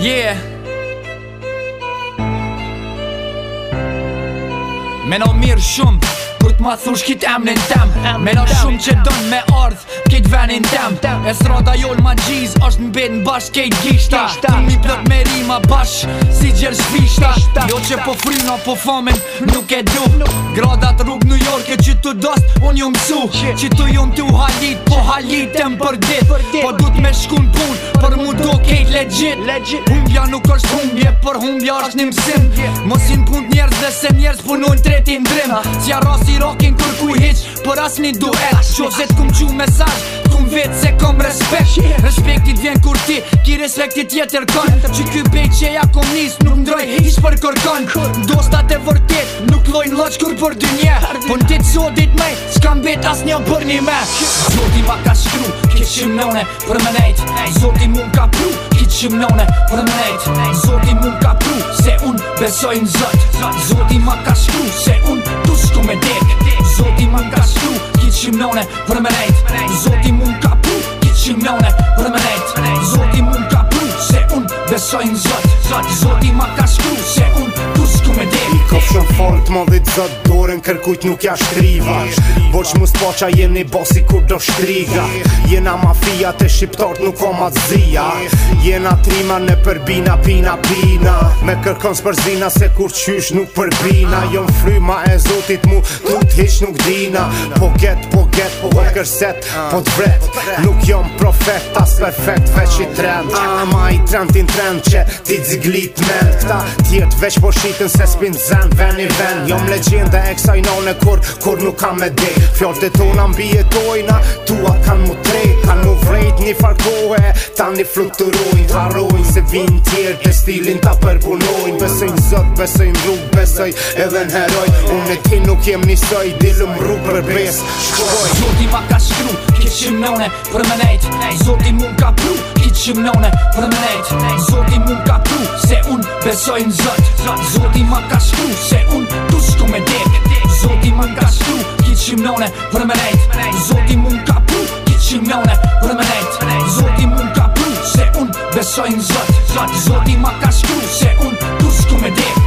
Yeah Me në mirë shumë ma thush kit emnin tem Me shumë që dënë me ardhë Kit venin tem E sërata jolë ma gjizë është në bedë në bashkë gishta Të mi plët me rima bashkë Si gjërë shpishta Jo që po frina po famen nuk e du Gradat të rrugë në jorke që tu dost Unë ju më su Që të ju më halit Po halit për dit Po du të me shkun pun Për mu do kejt legit Humbja nuk është humbje Për humbja është një mësim Mosin pun njerëz dhe se njerëz punu në tretin drim Si a rasi fucking kur ku hiq asni as një duhet Qo vzit ku mesaj ku më se kom respekt Respektit vjen kur ti Ki respektit jetër kon Që ky bejt që ja kom nis Nuk m'droj hiq për korkon Dosta sta të vërtit Nuk lojnë loq kur për dy nje Po në ditë so dit me Ska më as një për një me Zoti ma ka shkru Ki qim në për më nejt Zoti mu ka pru Ki qim në për më nejt Zoti mu ka pru Se unë besojnë zët Z milione për me nejt Zoti mund ka pru, ki qi milione për me nejt Zoti mund ka pru, se un besojnë zot Zoti ma ka shkru, se un Në fort më dhe të zëtë dorën kërkujt nuk ja shtriva Voq më s'po qa jem një bosi kur do shtriga Jena mafia të shqiptartë nuk o mazia Jena trima në përbina pina pina Me kërkon s'përzina se kur qysh nuk përbina Jon fryma e zotit mu tut hiq nuk dina Po get, po get, po kërset, po t'vret Nuk jom profet, as perfekt veq i trend Ama i trendin trend që ti t'zglit me Këta tjetë veq po shqitën se s'pin zen vend i vend Jom legjende e kësaj nane kur, kur nuk kam e dej Fjallët tona mbi e dojna, tua kan mu trej Kan mu vrejt një farkohe, ta një flukturojnë Harrojnë se vinë tjerë, të stilin ta përpunojnë Besojnë zët, besojnë rrug, besoj edhe në heroj Unë e ti nuk jem një soj, dilëm rrug për besë Shkoj Zoti ma ka shkru, kishim në one për me nejt Zoti mu ka pru, që më për nejt Zoti mu ka pru se unë besoj në zët Zoti ma ka shku se unë të shku me dek Zoti ma ka shku ki që më njone për me nejt Zoti mu ka pru ki që më njone për me nejt Zoti mu ka pru se unë besoj në zët Zoti ma ka shku se unë të shku me dek